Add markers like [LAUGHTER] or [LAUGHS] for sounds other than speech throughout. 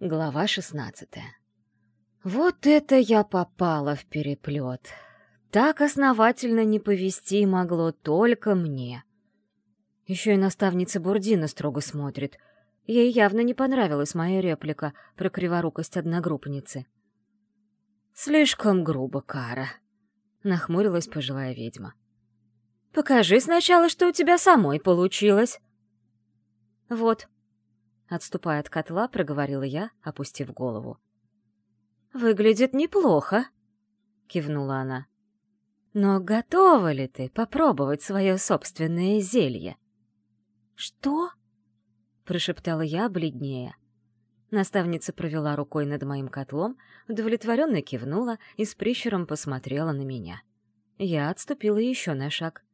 Глава шестнадцатая. Вот это я попала в переплет. Так основательно не повести могло только мне. Еще и наставница Бурдина строго смотрит. Ей явно не понравилась моя реплика про криворукость одногруппницы. «Слишком грубо, Кара», — нахмурилась пожилая ведьма. «Покажи сначала, что у тебя самой получилось». «Вот», — отступая от котла, проговорила я, опустив голову. «Выглядит неплохо», — кивнула она. «Но готова ли ты попробовать свое собственное зелье?» «Что?» — прошептала я, бледнее. Наставница провела рукой над моим котлом, удовлетворенно кивнула и с прищуром посмотрела на меня. Я отступила еще на шаг.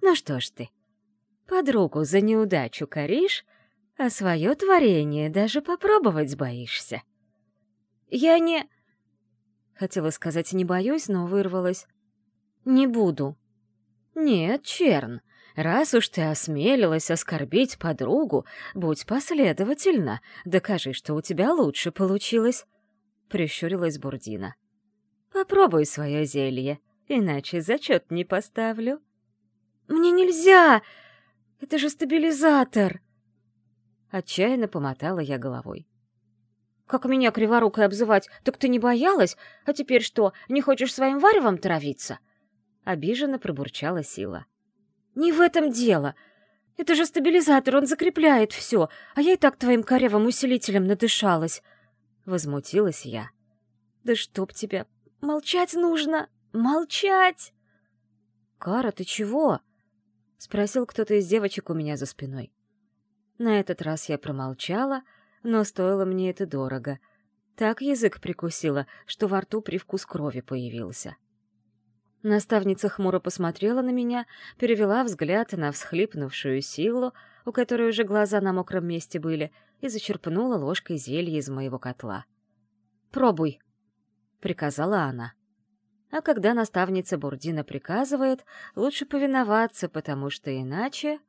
«Ну что ж ты, подругу за неудачу коришь, а свое творение даже попробовать боишься?» «Я не...» Хотела сказать «не боюсь», но вырвалась. «Не буду». «Нет, Черн, Раз уж ты осмелилась оскорбить подругу, будь последовательна, докажи, что у тебя лучше получилось. Прищурилась Бурдина. Попробуй свое зелье, иначе зачет не поставлю. Мне нельзя! Это же стабилизатор! Отчаянно помотала я головой. Как меня криворукой обзывать, так ты не боялась? А теперь что, не хочешь своим варевом травиться? Обиженно пробурчала Сила. «Не в этом дело. Это же стабилизатор, он закрепляет все, а я и так твоим корявым усилителем надышалась». Возмутилась я. «Да чтоб тебя! Молчать нужно! Молчать!» «Кара, ты чего?» — спросил кто-то из девочек у меня за спиной. На этот раз я промолчала, но стоило мне это дорого. Так язык прикусила, что во рту привкус крови появился. Наставница хмуро посмотрела на меня, перевела взгляд на всхлипнувшую силу, у которой уже глаза на мокром месте были, и зачерпнула ложкой зелье из моего котла. «Пробуй», — приказала она. А когда наставница Бурдина приказывает, лучше повиноваться, потому что иначе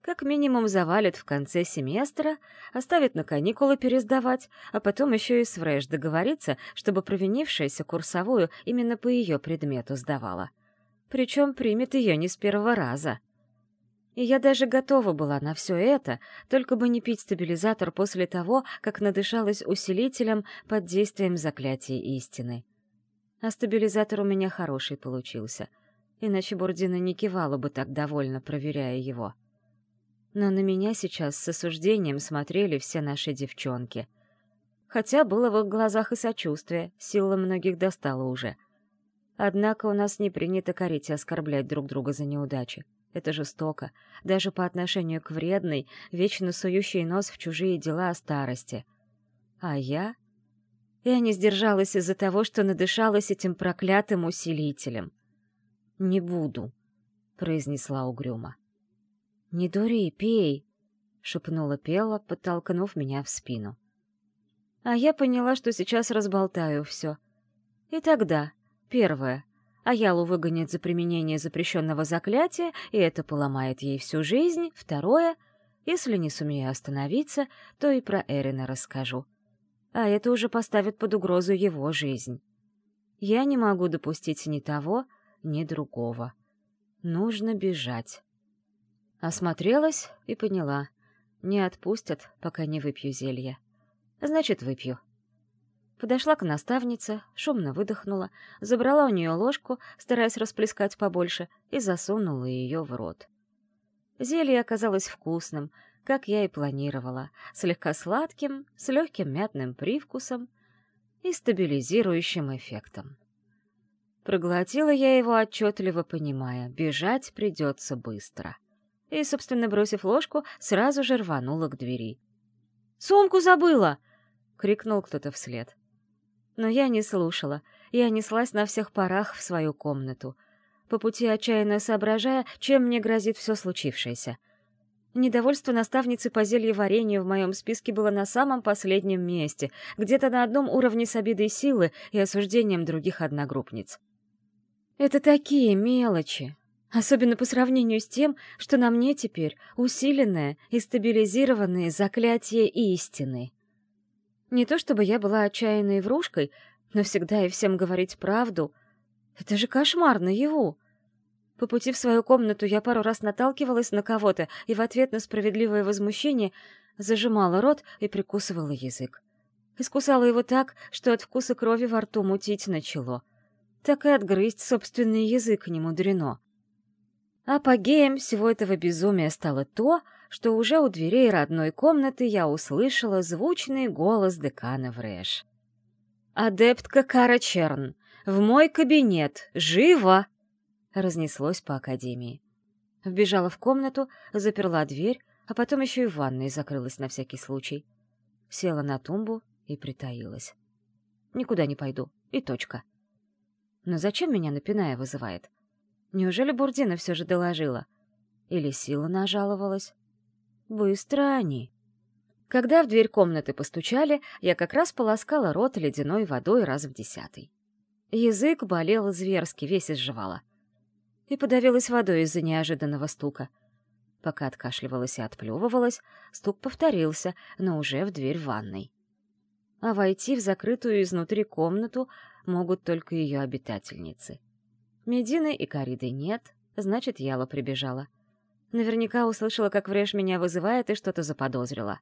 как минимум завалит в конце семестра, оставит на каникулы пересдавать, а потом еще и с Врэш договориться, чтобы провинившаяся курсовую именно по ее предмету сдавала. Причем примет ее не с первого раза. И я даже готова была на все это, только бы не пить стабилизатор после того, как надышалась усилителем под действием заклятия истины. А стабилизатор у меня хороший получился, иначе Бурдина не кивала бы так довольно, проверяя его. — но на меня сейчас с осуждением смотрели все наши девчонки. Хотя было в их глазах и сочувствие, сила многих достала уже. Однако у нас не принято корить и оскорблять друг друга за неудачи. Это жестоко, даже по отношению к вредной, вечно сующей нос в чужие дела о старости. А я? Я не сдержалась из-за того, что надышалась этим проклятым усилителем. «Не буду», — произнесла угрюмо. «Не дури, пей!» — шепнула Пела, подтолкнув меня в спину. А я поняла, что сейчас разболтаю все. И тогда, первое, Аялу выгонят за применение запрещенного заклятия, и это поломает ей всю жизнь. Второе, если не сумею остановиться, то и про Эрина расскажу. А это уже поставит под угрозу его жизнь. Я не могу допустить ни того, ни другого. Нужно бежать. Осмотрелась и поняла. Не отпустят, пока не выпью зелье. Значит, выпью. Подошла к наставнице, шумно выдохнула, забрала у нее ложку, стараясь расплескать побольше, и засунула ее в рот. Зелье оказалось вкусным, как я и планировала, слегка сладким, с легким мятным привкусом и стабилизирующим эффектом. Проглотила я его отчетливо, понимая, бежать придется быстро — и, собственно, бросив ложку, сразу же рванула к двери. «Сумку забыла!» — крикнул кто-то вслед. Но я не слушала, я неслась на всех парах в свою комнату, по пути отчаянно соображая, чем мне грозит все случившееся. Недовольство наставницы по зельеварению в моем списке было на самом последнем месте, где-то на одном уровне с обидой силы и осуждением других одногруппниц. Это такие мелочи, Особенно по сравнению с тем, что на мне теперь усиленное и стабилизированное заклятие истины. Не то чтобы я была отчаянной врушкой, но всегда и всем говорить правду — это же кошмар наяву. По пути в свою комнату я пару раз наталкивалась на кого-то и в ответ на справедливое возмущение зажимала рот и прикусывала язык. Искусала его так, что от вкуса крови во рту мутить начало. Так и отгрызть собственный язык не мудрено. Апогеем всего этого безумия стало то, что уже у дверей родной комнаты я услышала звучный голос декана Врэш. «Адептка Кара Черн, в мой кабинет! Живо!» Разнеслось по академии. Вбежала в комнату, заперла дверь, а потом еще и в ванной закрылась на всякий случай. Села на тумбу и притаилась. Никуда не пойду, и точка. Но зачем меня напиная вызывает? Неужели Бурдина все же доложила? Или сила нажаловалась? Быстро они. Когда в дверь комнаты постучали, я как раз полоскала рот ледяной водой раз в десятый. Язык болел зверски, весь изживала. И подавилась водой из-за неожиданного стука. Пока откашливалась и отплевывалась, стук повторился, но уже в дверь ванной. А войти в закрытую изнутри комнату могут только ее обитательницы. Медины и Кариды нет, значит, Яла прибежала. Наверняка услышала, как Вреш меня вызывает, и что-то заподозрила.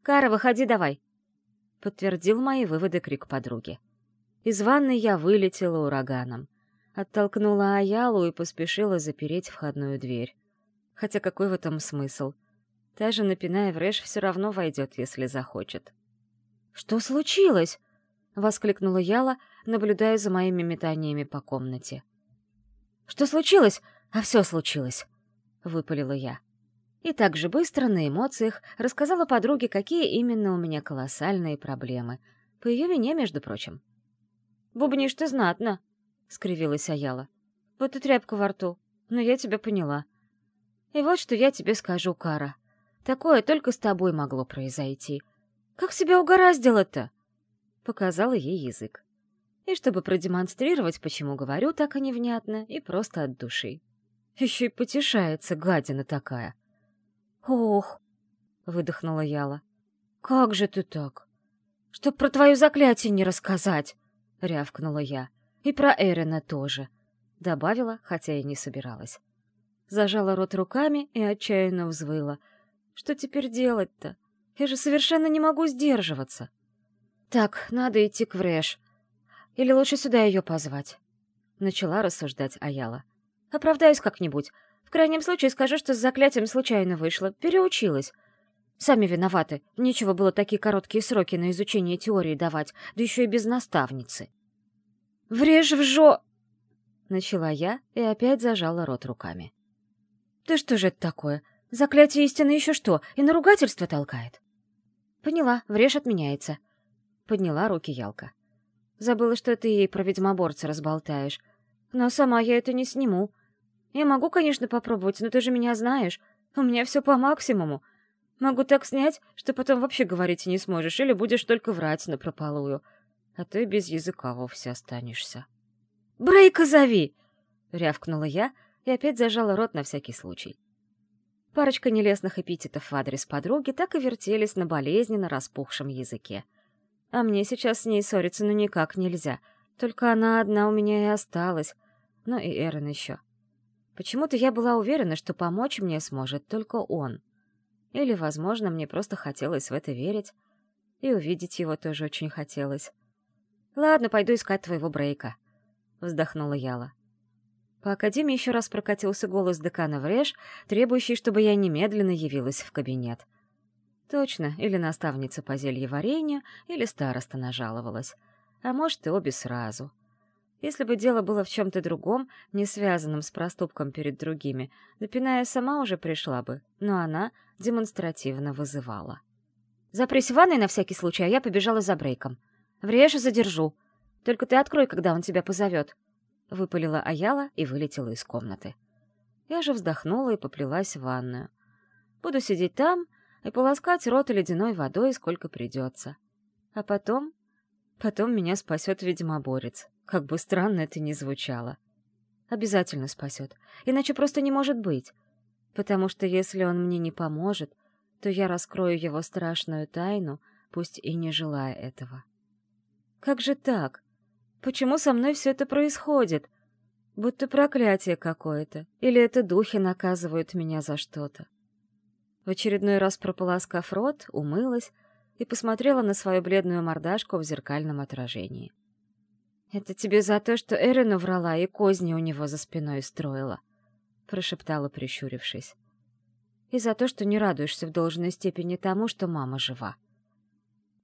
«Кара, выходи давай!» Подтвердил мои выводы крик подруги. Из ванной я вылетела ураганом. Оттолкнула Аялу и поспешила запереть входную дверь. Хотя какой в этом смысл? Та же, напиная Вреш, все равно войдет, если захочет. «Что случилось?» — воскликнула Яла, наблюдая за моими метаниями по комнате. «Что случилось? А все случилось!» — выпалила я. И так же быстро, на эмоциях, рассказала подруге, какие именно у меня колоссальные проблемы. По ее вине, между прочим. «Бубнишь ты знатно», — скривилась Аяла. «Вот и тряпка во рту. Но я тебя поняла. И вот что я тебе скажу, Кара. Такое только с тобой могло произойти. Как себя угораздило-то?» Показала ей язык. И чтобы продемонстрировать, почему говорю так и невнятно, и просто от души. Еще и потешается, гадина такая. «Ох!» — выдохнула Яла. «Как же ты так? Чтоб про твое заклятие не рассказать!» — рявкнула я. «И про Эрина тоже!» — добавила, хотя и не собиралась. Зажала рот руками и отчаянно взвыла. «Что теперь делать-то? Я же совершенно не могу сдерживаться!» «Так, надо идти к Врэш. Или лучше сюда ее позвать?» Начала рассуждать Аяла. Оправдаюсь как-нибудь. В крайнем случае скажу, что с заклятием случайно вышло. Переучилась. Сами виноваты. Нечего было такие короткие сроки на изучение теории давать, да еще и без наставницы. «Врежь в жо...» Начала я и опять зажала рот руками. «Да что же это такое? Заклятие истины еще что, и на ругательство толкает?» «Поняла, врежь отменяется». Подняла руки Ялка. «Забыла, что ты ей про ведьмоборца разболтаешь. Но сама я это не сниму. Я могу, конечно, попробовать, но ты же меня знаешь. У меня все по максимуму. Могу так снять, что потом вообще говорить не сможешь, или будешь только врать напропалую. А ты без языка вовсе останешься. «Брейка зови!» — рявкнула я и опять зажала рот на всякий случай. Парочка нелестных эпитетов в адрес подруги так и вертелись на болезненно распухшем языке. А мне сейчас с ней ссориться ну никак нельзя. Только она одна у меня и осталась. Ну и Эрен еще. Почему-то я была уверена, что помочь мне сможет только он. Или, возможно, мне просто хотелось в это верить. И увидеть его тоже очень хотелось. «Ладно, пойду искать твоего Брейка», — вздохнула Яла. По академии еще раз прокатился голос декана Вреш, требующий, чтобы я немедленно явилась в кабинет. Точно, или наставница по зельеварению, или староста нажаловалась. А может, и обе сразу. Если бы дело было в чем-то другом, не связанном с проступком перед другими, Допиная сама уже пришла бы, но она демонстративно вызывала. «Запрись в ванной на всякий случай, а я побежала за Брейком. Врежь задержу. Только ты открой, когда он тебя позовет». Выпалила Аяла и вылетела из комнаты. Я же вздохнула и поплелась в ванную. Буду сидеть там и полоскать рот ледяной водой, сколько придется. А потом... Потом меня спасет ведьмоборец. Как бы странно это ни звучало. Обязательно спасет. Иначе просто не может быть. Потому что если он мне не поможет, то я раскрою его страшную тайну, пусть и не желая этого. «Как же так? Почему со мной все это происходит? Будто проклятие какое-то, или это духи наказывают меня за что-то?» В очередной раз прополоскав рот, умылась и посмотрела на свою бледную мордашку в зеркальном отражении. «Это тебе за то, что Эрену врала и козни у него за спиной строила», — прошептала, прищурившись. «И за то, что не радуешься в должной степени тому, что мама жива».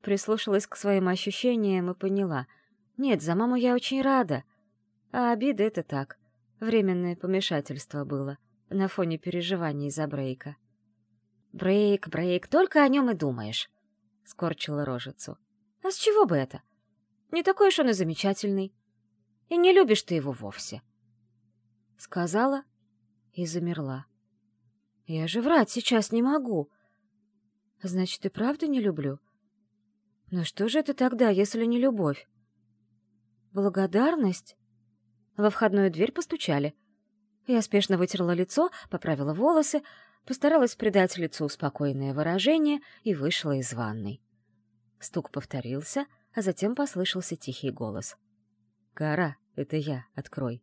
Прислушалась к своим ощущениям и поняла. «Нет, за маму я очень рада. А обида — это так. Временное помешательство было на фоне переживаний за Брейка». «Брейк, Брейк, только о нем и думаешь», — скорчила рожицу. «А с чего бы это?» Не такой уж он и замечательный. И не любишь ты его вовсе. Сказала и замерла. Я же врать сейчас не могу. Значит, и правда не люблю? Но что же это тогда, если не любовь? Благодарность? Во входную дверь постучали. Я спешно вытерла лицо, поправила волосы, постаралась придать лицу спокойное выражение и вышла из ванной. Стук повторился — а затем послышался тихий голос. «Кара, это я, открой».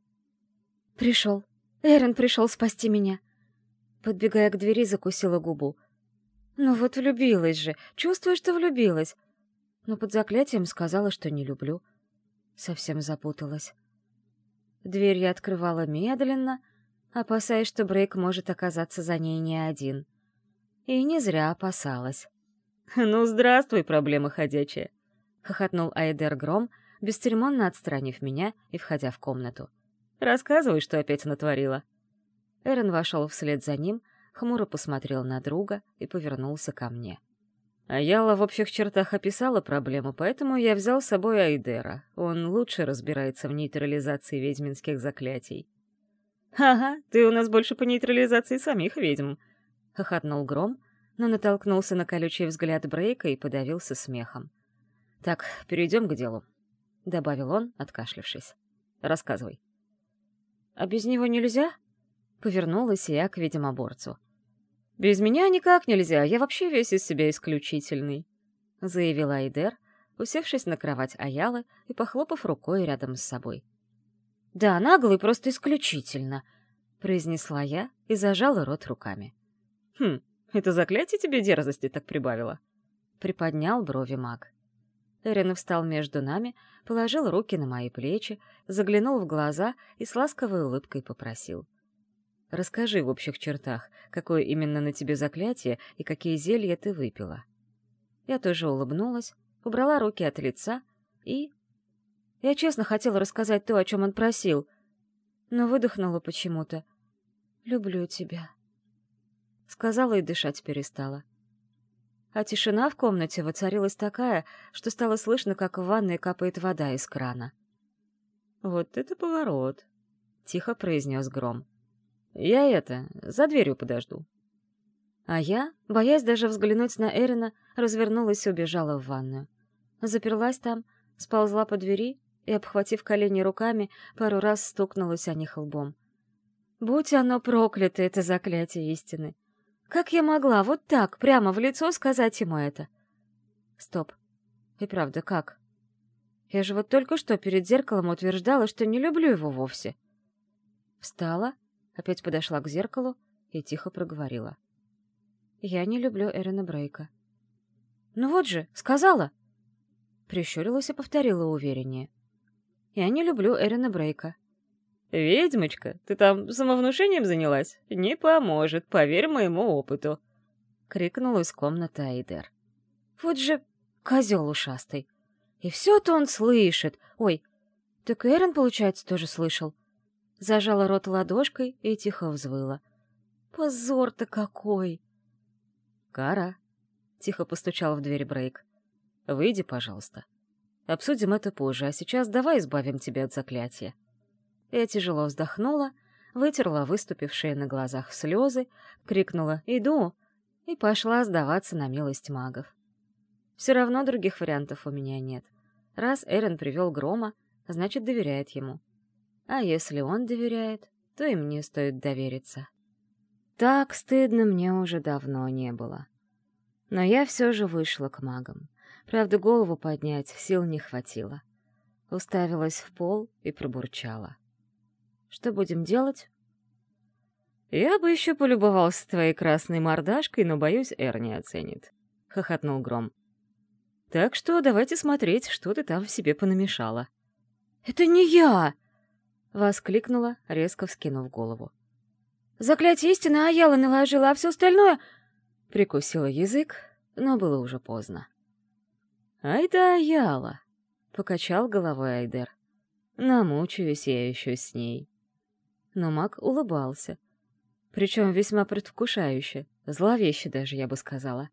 «Пришел. Эрен пришел спасти меня». Подбегая к двери, закусила губу. «Ну вот влюбилась же, чувствую, что влюбилась». Но под заклятием сказала, что не люблю. Совсем запуталась. Дверь я открывала медленно, опасаясь, что Брейк может оказаться за ней не один. И не зря опасалась. [LAUGHS] «Ну, здравствуй, проблема ходячая!» — хохотнул Айдер Гром, бесцеремонно отстранив меня и входя в комнату. «Рассказывай, что опять натворила». Эрен вошел вслед за ним, хмуро посмотрел на друга и повернулся ко мне. Аяла в общих чертах описала проблему, поэтому я взял с собой Айдера. Он лучше разбирается в нейтрализации ведьминских заклятий. «Ага, ты у нас больше по нейтрализации самих ведьм», — хохотнул Гром, но натолкнулся на колючий взгляд Брейка и подавился смехом. «Так, перейдем к делу», — добавил он, откашлявшись. «Рассказывай». «А без него нельзя?» — повернулась я к ведьмоборцу. «Без меня никак нельзя, я вообще весь из себя исключительный», — заявила Айдер, усевшись на кровать Аялы и похлопав рукой рядом с собой. «Да, наглый просто исключительно», — произнесла я и зажала рот руками. «Хм, это заклятие тебе дерзости так прибавило?» — приподнял брови маг. Эрин встал между нами, положил руки на мои плечи, заглянул в глаза и с ласковой улыбкой попросил. «Расскажи в общих чертах, какое именно на тебе заклятие и какие зелья ты выпила». Я тоже улыбнулась, убрала руки от лица и... Я честно хотела рассказать то, о чем он просил, но выдохнула почему-то. «Люблю тебя», — сказала и дышать перестала а тишина в комнате воцарилась такая, что стало слышно, как в ванной капает вода из крана. «Вот это поворот!» — тихо произнес Гром. «Я это, за дверью подожду». А я, боясь даже взглянуть на Эрина, развернулась и убежала в ванную. Заперлась там, сползла по двери и, обхватив колени руками, пару раз стукнулась о них лбом. Будь оно проклято, это заклятие истины! Как я могла вот так, прямо в лицо сказать ему это? Стоп. И правда, как? Я же вот только что перед зеркалом утверждала, что не люблю его вовсе. Встала, опять подошла к зеркалу и тихо проговорила. Я не люблю Эрина Брейка. Ну вот же, сказала. Прищурилась и повторила увереннее. Я не люблю Эрина Брейка. «Ведьмочка, ты там самовнушением занялась? Не поможет, поверь моему опыту!» — крикнул из комнаты Айдер. «Вот же козел ушастый! И все-то он слышит! Ой, так Эрен, получается, тоже слышал!» Зажала рот ладошкой и тихо взвыла. «Позор-то какой!» «Кара!» — тихо постучал в дверь Брейк. «Выйди, пожалуйста. Обсудим это позже, а сейчас давай избавим тебя от заклятия». Я тяжело вздохнула, вытерла выступившие на глазах слезы, крикнула «Иду!» и пошла сдаваться на милость магов. Все равно других вариантов у меня нет. Раз Эрен привел Грома, значит, доверяет ему. А если он доверяет, то и мне стоит довериться. Так стыдно мне уже давно не было. Но я все же вышла к магам. Правда, голову поднять сил не хватило. Уставилась в пол и пробурчала. «Что будем делать?» «Я бы еще полюбовался твоей красной мордашкой, но, боюсь, Эр не оценит», — хохотнул Гром. «Так что давайте смотреть, что ты там в себе понамешала». «Это не я!» — воскликнула, резко вскинув голову. «Заклятие истины Аяла наложила, а все остальное...» Прикусила язык, но было уже поздно. «Ай да Аяла!» — покачал головой Айдер. «Намучаюсь я еще с ней». Но маг улыбался. Причем весьма предвкушающе, зловеще даже, я бы сказала.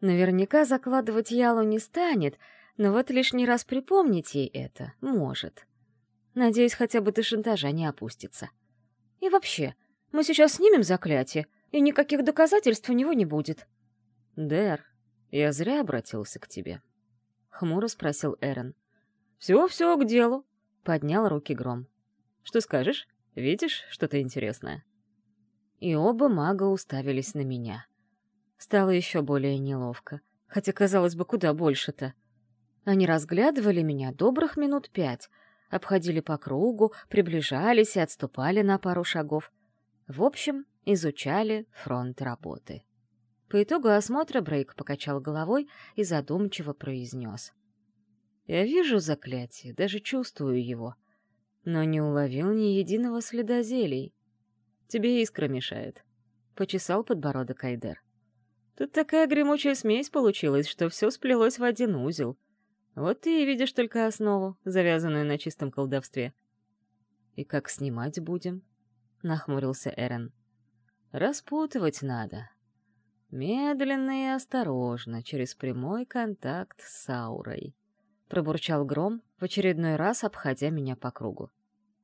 Наверняка закладывать Ялу не станет, но вот лишний раз припомнить ей это может. Надеюсь, хотя бы до шантажа не опустится. И вообще, мы сейчас снимем заклятие, и никаких доказательств у него не будет. Дэр, я зря обратился к тебе. Хмуро спросил Эрен. Все-все к делу. Поднял руки Гром. Что скажешь? Видишь что-то интересное? И оба мага уставились на меня. Стало еще более неловко, хотя, казалось бы, куда больше-то. Они разглядывали меня добрых минут пять — обходили по кругу, приближались и отступали на пару шагов. В общем, изучали фронт работы. По итогу осмотра Брейк покачал головой и задумчиво произнес. «Я вижу заклятие, даже чувствую его, но не уловил ни единого следа зелий. Тебе искра мешает», — почесал подбородок Айдер. «Тут такая гремучая смесь получилась, что все сплелось в один узел. Вот ты и видишь только основу, завязанную на чистом колдовстве. «И как снимать будем?» — нахмурился Эрен. «Распутывать надо. Медленно и осторожно, через прямой контакт с аурой», — пробурчал Гром, в очередной раз обходя меня по кругу.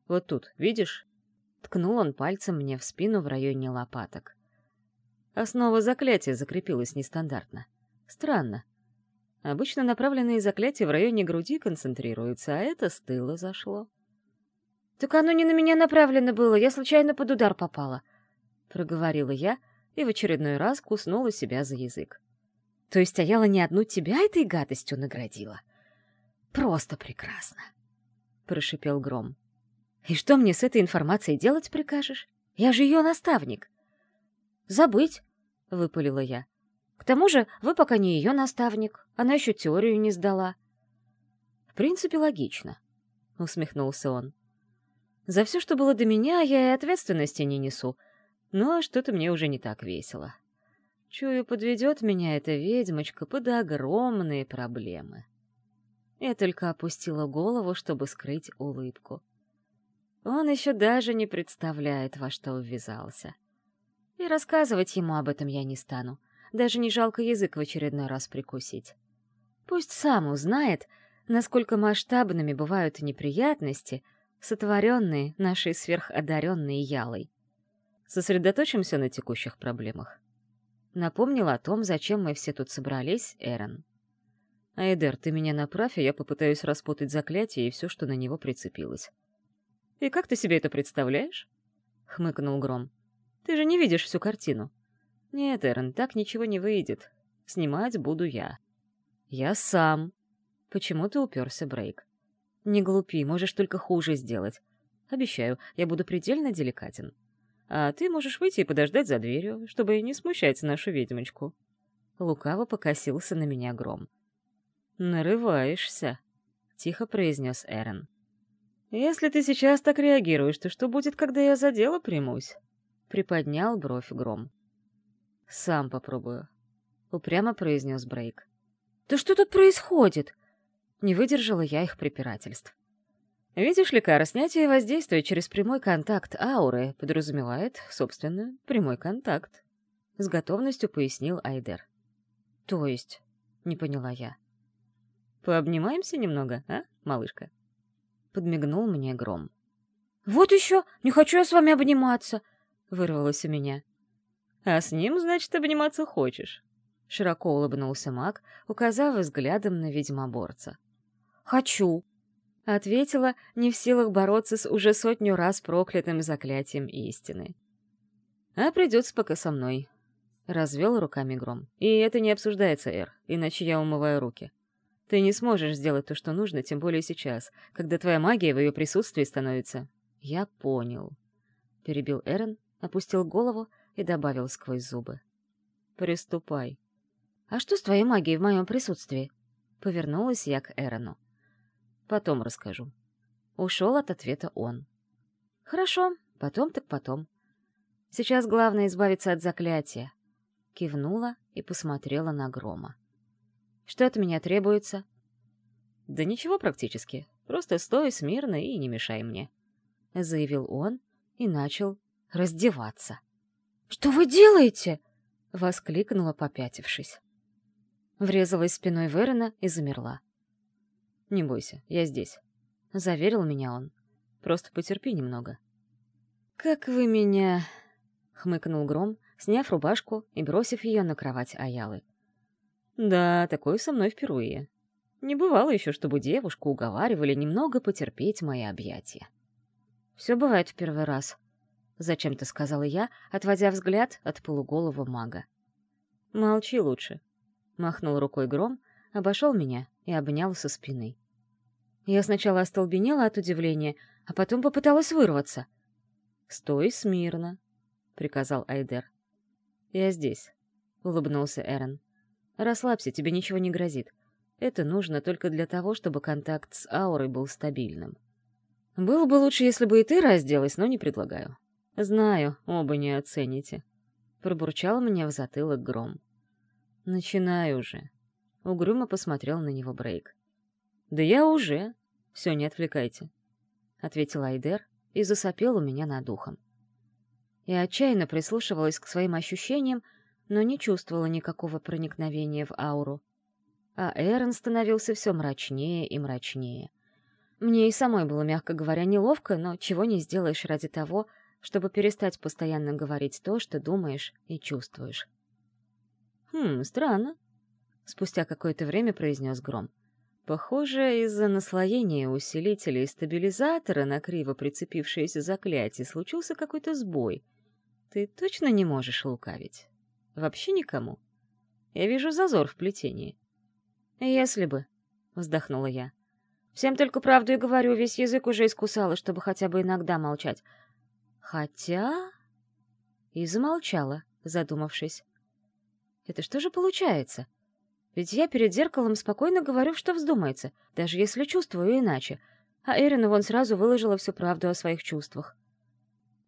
«Вот тут, видишь?» — ткнул он пальцем мне в спину в районе лопаток. Основа заклятия закрепилась нестандартно. Странно. Обычно направленные заклятия в районе груди концентрируются, а это с тыла зашло. «Так оно не на меня направлено было, я случайно под удар попала», — проговорила я и в очередной раз куснула себя за язык. «То есть стояла не одну тебя этой гадостью наградила?» «Просто прекрасно», — прошипел Гром. «И что мне с этой информацией делать прикажешь? Я же ее наставник». «Забыть», — выпалила я. К тому же вы пока не ее наставник, она еще теорию не сдала. В принципе, логично, — усмехнулся он. За все, что было до меня, я и ответственности не несу, но что-то мне уже не так весело. Чую, подведет меня эта ведьмочка под огромные проблемы. Я только опустила голову, чтобы скрыть улыбку. Он еще даже не представляет, во что ввязался. И рассказывать ему об этом я не стану. Даже не жалко язык в очередной раз прикусить. Пусть сам узнает, насколько масштабными бывают неприятности, сотворенные нашей сверходаренной Ялой. Сосредоточимся на текущих проблемах. Напомнил о том, зачем мы все тут собрались, Эрон. Айдер, ты меня направь, и я попытаюсь распутать заклятие и все, что на него прицепилось. «И как ты себе это представляешь?» — хмыкнул Гром. «Ты же не видишь всю картину. «Нет, Эрн, так ничего не выйдет. Снимать буду я». «Я сам». Почему-то уперся Брейк. «Не глупи, можешь только хуже сделать. Обещаю, я буду предельно деликатен. А ты можешь выйти и подождать за дверью, чтобы не смущать нашу ведьмочку». Лукаво покосился на меня гром. «Нарываешься», — тихо произнес Эрен. «Если ты сейчас так реагируешь, то что будет, когда я за дело примусь?» Приподнял бровь гром. «Сам попробую», — упрямо произнес Брейк. «Да что тут происходит?» Не выдержала я их препирательств. Видишь ли, Кара, снятие воздействия через прямой контакт ауры подразумевает, собственно, прямой контакт. С готовностью пояснил Айдер. То есть, не поняла я. Пообнимаемся немного, а, малышка? Подмигнул мне гром. Вот еще, не хочу я с вами обниматься, вырвалось у меня. «А с ним, значит, обниматься хочешь?» Широко улыбнулся маг, указав взглядом на ведьмоборца. «Хочу!» — ответила, не в силах бороться с уже сотню раз проклятым заклятием истины. «А придется пока со мной», — развел руками гром. «И это не обсуждается, Эр, иначе я умываю руки. Ты не сможешь сделать то, что нужно, тем более сейчас, когда твоя магия в ее присутствии становится... Я понял. Перебил Эрен, опустил голову и добавил сквозь зубы. Приступай. А что с твоей магией в моем присутствии? Повернулась я к Эрону. Потом расскажу. Ушел от ответа он. Хорошо, потом так потом. Сейчас главное избавиться от заклятия. Кивнула и посмотрела на Грома. Что от меня требуется? Да ничего практически. Просто стой смирно и не мешай мне. Заявил он и начал раздеваться. «Что вы делаете?» — воскликнула, попятившись. Врезалась спиной в и замерла. «Не бойся, я здесь», — заверил меня он. «Просто потерпи немного». «Как вы меня...» — хмыкнул Гром, сняв рубашку и бросив ее на кровать Аялы. «Да, такое со мной впервые. Не бывало еще, чтобы девушку уговаривали немного потерпеть мои объятия». «Все бывает в первый раз», — зачем-то сказала я, отводя взгляд от полуголого мага. «Молчи лучше», — махнул рукой Гром, обошел меня и обнял со спины. Я сначала остолбенела от удивления, а потом попыталась вырваться. «Стой смирно», — приказал Айдер. «Я здесь», — улыбнулся Эрен. «Расслабься, тебе ничего не грозит. Это нужно только для того, чтобы контакт с аурой был стабильным. Было бы лучше, если бы и ты разделась, но не предлагаю. Знаю, оба не оцените». Пробурчал мне в затылок гром. «Начинай уже». Угрюмо посмотрел на него Брейк. «Да я уже. Все, не отвлекайте», — ответил Айдер и засопел у меня над ухом. Я отчаянно прислушивалась к своим ощущениям, но не чувствовала никакого проникновения в ауру. А Эрон становился все мрачнее и мрачнее. Мне и самой было, мягко говоря, неловко, но чего не сделаешь ради того, чтобы перестать постоянно говорить то, что думаешь и чувствуешь. «Хм, странно», — спустя какое-то время произнес Гром. Похоже, из-за наслоения усилителя и стабилизатора на криво прицепившееся заклятие случился какой-то сбой. Ты точно не можешь лукавить? Вообще никому? Я вижу зазор в плетении. Если бы, — вздохнула я. Всем только правду и говорю, весь язык уже искусала, чтобы хотя бы иногда молчать. Хотя... И замолчала, задумавшись. Это что же получается? — ведь я перед зеркалом спокойно говорю, что вздумается, даже если чувствую иначе. А Эрина вон сразу выложила всю правду о своих чувствах.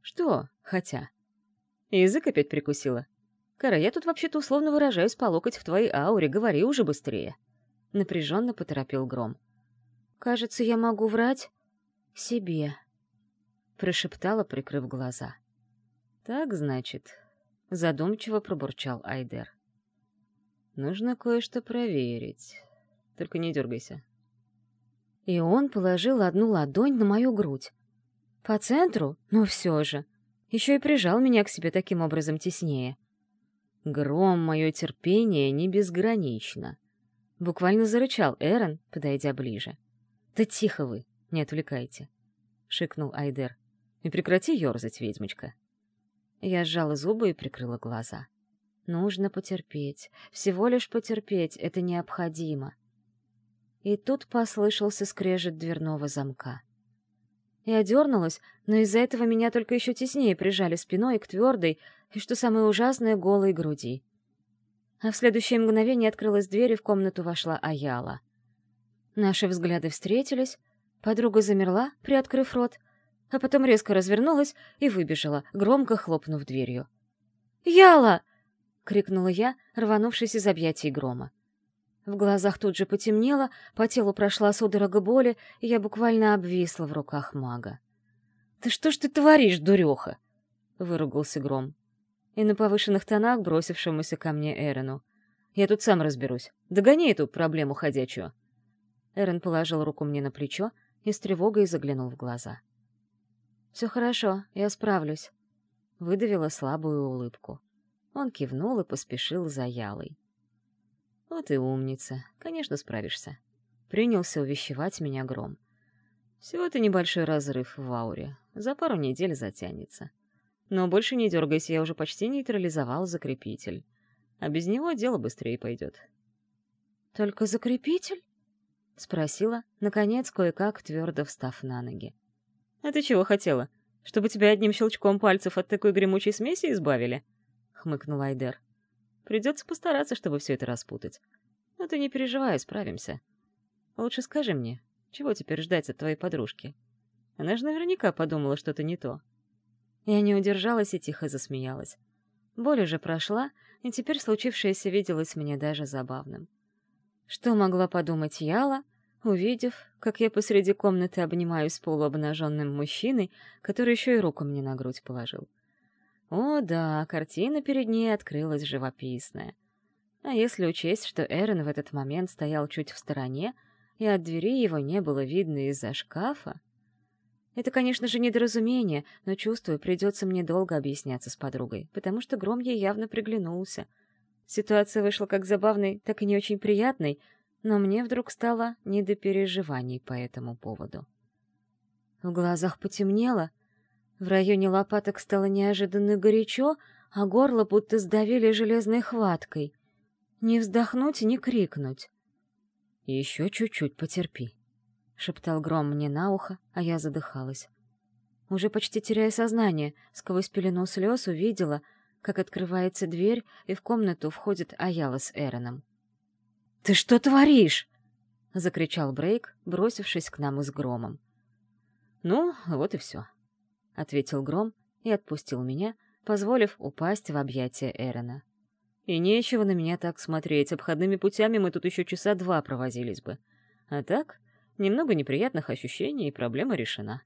Что «хотя»? Язык опять прикусила. Кара, я тут вообще-то условно выражаюсь по локоть в твоей ауре, говори уже быстрее. Напряженно поторопил Гром. Кажется, я могу врать себе. Прошептала, прикрыв глаза. Так, значит, задумчиво пробурчал Айдер. Нужно кое-что проверить. Только не дергайся. И он положил одну ладонь на мою грудь. По центру, но все же. Еще и прижал меня к себе таким образом теснее. Гром, мое терпение не безгранично. Буквально зарычал Эрон, подойдя ближе. «Да тихо вы, не отвлекайте», — шикнул Айдер. «И прекрати ерзать, ведьмочка». Я сжала зубы и прикрыла глаза. Нужно потерпеть, всего лишь потерпеть, это необходимо. И тут послышался скрежет дверного замка. Я дернулась, но из-за этого меня только еще теснее прижали спиной к твердой и, что самое ужасное, голой груди. А в следующее мгновение открылась дверь, и в комнату вошла Аяла. Наши взгляды встретились, подруга замерла, приоткрыв рот, а потом резко развернулась и выбежала, громко хлопнув дверью. «Яла!» — крикнула я, рванувшись из объятий грома. В глазах тут же потемнело, по телу прошла судорога боли, и я буквально обвисла в руках мага. «Да что ж ты творишь, дуреха?» — выругался гром. И на повышенных тонах бросившемуся ко мне Эрену. «Я тут сам разберусь. Догони эту проблему ходячую». Эрен положил руку мне на плечо и с тревогой заглянул в глаза. «Все хорошо, я справлюсь», — выдавила слабую улыбку. Он кивнул и поспешил за Ялой. «Вот и умница. Конечно, справишься». Принялся увещевать меня гром. Всего-то небольшой разрыв в ауре. За пару недель затянется. Но больше не дергайся, я уже почти нейтрализовал закрепитель. А без него дело быстрее пойдет. «Только закрепитель?» — спросила, наконец, кое-как твердо встав на ноги. «А ты чего хотела? Чтобы тебя одним щелчком пальцев от такой гремучей смеси избавили?» — хмыкнул Айдер. «Придется постараться, чтобы все это распутать. Но ты не переживай, справимся. Лучше скажи мне, чего теперь ждать от твоей подружки? Она же наверняка подумала что-то не то». Я не удержалась и тихо засмеялась. Боль уже прошла, и теперь случившееся виделось мне даже забавным. Что могла подумать Яла, увидев, как я посреди комнаты обнимаюсь полуобнаженным мужчиной, который еще и руку мне на грудь положил? О да, картина перед ней открылась живописная. А если учесть, что Эрен в этот момент стоял чуть в стороне, и от двери его не было видно из-за шкафа, это, конечно же, недоразумение, но чувствую, придется мне долго объясняться с подругой, потому что Гром ей явно приглянулся. Ситуация вышла как забавной, так и не очень приятной, но мне вдруг стало не до переживаний по этому поводу. В глазах потемнело, в районе лопаток стало неожиданно горячо, а горло будто сдавили железной хваткой. Не вздохнуть, не крикнуть. «Еще чуть-чуть потерпи», шептал Гром мне на ухо, а я задыхалась. Уже почти теряя сознание, сквозь пелену слез увидела, как открывается дверь, и в комнату входит Аяла с Эроном. «Ты что творишь?» — закричал Брейк, бросившись к нам с Громом. «Ну, вот и все», — ответил Гром и отпустил меня, позволив упасть в объятия Эрона. «И нечего на меня так смотреть, обходными путями мы тут еще часа два провозились бы. А так Немного неприятных ощущений, и проблема решена.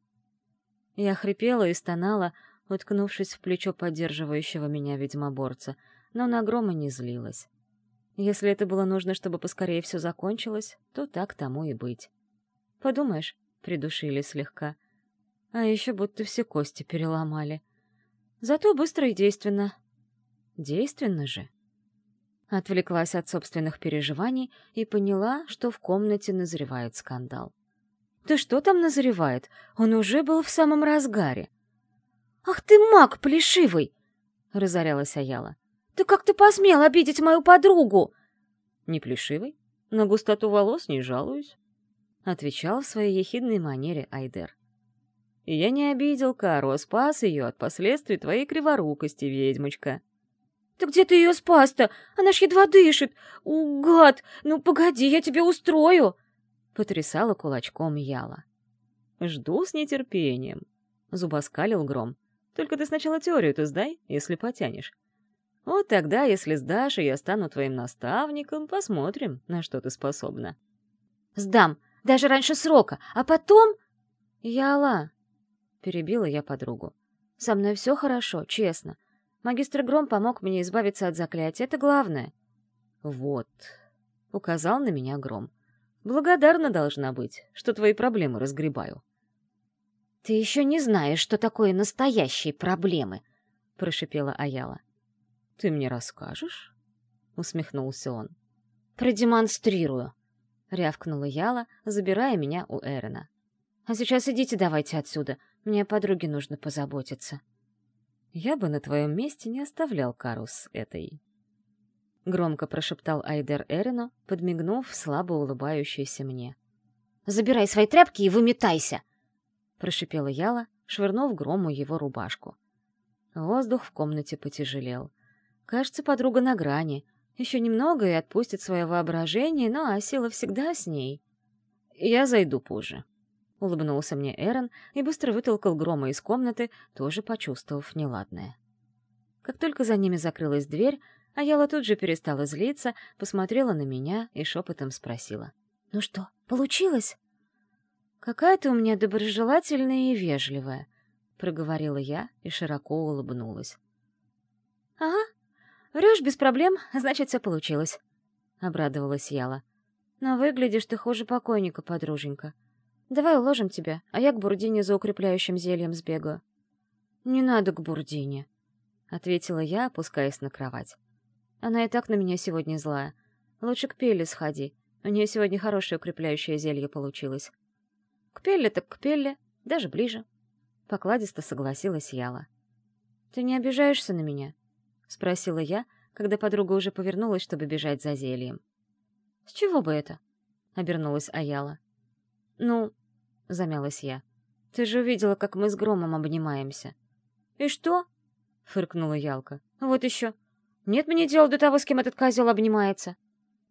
Я хрипела и стонала, уткнувшись в плечо поддерживающего меня ведьмоборца, но на грома не злилась. Если это было нужно, чтобы поскорее все закончилось, то так тому и быть. Подумаешь, придушили слегка. А еще будто все кости переломали. Зато быстро и действенно. Действенно же. Отвлеклась от собственных переживаний и поняла, что в комнате назревает скандал. «Да что там назревает? Он уже был в самом разгаре». «Ах ты маг плешивый!» — разорялась Аяла. «Да как ты посмел обидеть мою подругу?» «Не плешивый, на густоту волос не жалуюсь», — отвечал в своей ехидной манере Айдер. «Я не обидел Кару, а спас ее от последствий твоей криворукости, ведьмочка». «Да где ты ее спас-то? Она ж едва дышит! У, гад! Ну, погоди, я тебе устрою!» Потрясала кулачком Яла. «Жду с нетерпением», — зубоскалил Гром. «Только ты сначала теорию-то сдай, если потянешь. Вот тогда, если сдашь, и я стану твоим наставником, посмотрим, на что ты способна». «Сдам, даже раньше срока, а потом...» «Яла», — перебила я подругу. «Со мной все хорошо, честно. Магистр Гром помог мне избавиться от заклятия, это главное. Вот, указал на меня Гром. Благодарна должна быть, что твои проблемы разгребаю. Ты еще не знаешь, что такое настоящие проблемы, прошипела Аяла. Ты мне расскажешь? усмехнулся он. Продемонстрирую, рявкнула Яла, забирая меня у Эрена. А сейчас идите давайте отсюда, мне о подруге нужно позаботиться. «Я бы на твоем месте не оставлял Карус этой...» Громко прошептал Айдер Эрену, подмигнув слабо улыбающейся мне. «Забирай свои тряпки и выметайся!» Прошипела Яла, швырнув Грому его рубашку. Воздух в комнате потяжелел. Кажется, подруга на грани. Еще немного и отпустит свое воображение, но а сила всегда с ней. Я зайду позже. — улыбнулся мне Эрон и быстро вытолкал Грома из комнаты, тоже почувствовав неладное. Как только за ними закрылась дверь, Аяла тут же перестала злиться, посмотрела на меня и шепотом спросила. «Ну что, получилось?» «Какая ты у меня доброжелательная и вежливая», — проговорила я и широко улыбнулась. «Ага, врешь без проблем, значит, все получилось», — обрадовалась Яла. «Но выглядишь ты хуже покойника, подруженька», Давай уложим тебя, а я к Бурдине за укрепляющим зельем сбегаю». «Не надо к Бурдине», — ответила я, опускаясь на кровать. «Она и так на меня сегодня злая. Лучше к Пелле сходи. У нее сегодня хорошее укрепляющее зелье получилось». «К Пелле так к Пелле, даже ближе», — покладисто согласилась Яла. «Ты не обижаешься на меня?» — спросила я, когда подруга уже повернулась, чтобы бежать за зельем. «С чего бы это?» — обернулась Аяла. «Ну...» — замялась я. «Ты же увидела, как мы с Громом обнимаемся». «И что?» — фыркнула Ялка. «Вот еще. Нет мне дела до того, с кем этот козел обнимается».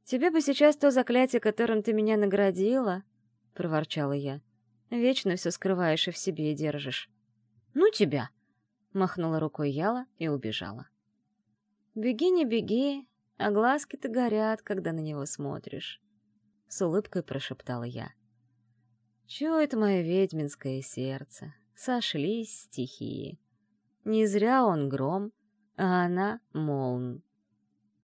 «Тебе бы сейчас то заклятие, которым ты меня наградила», — проворчала я. «Вечно все скрываешь и в себе держишь». «Ну тебя!» — махнула рукой Яла и убежала. «Беги, не беги, а глазки-то горят, когда на него смотришь», — с улыбкой прошептала я. Чует мое ведьминское сердце, сошлись стихии. Не зря он гром, а она молн.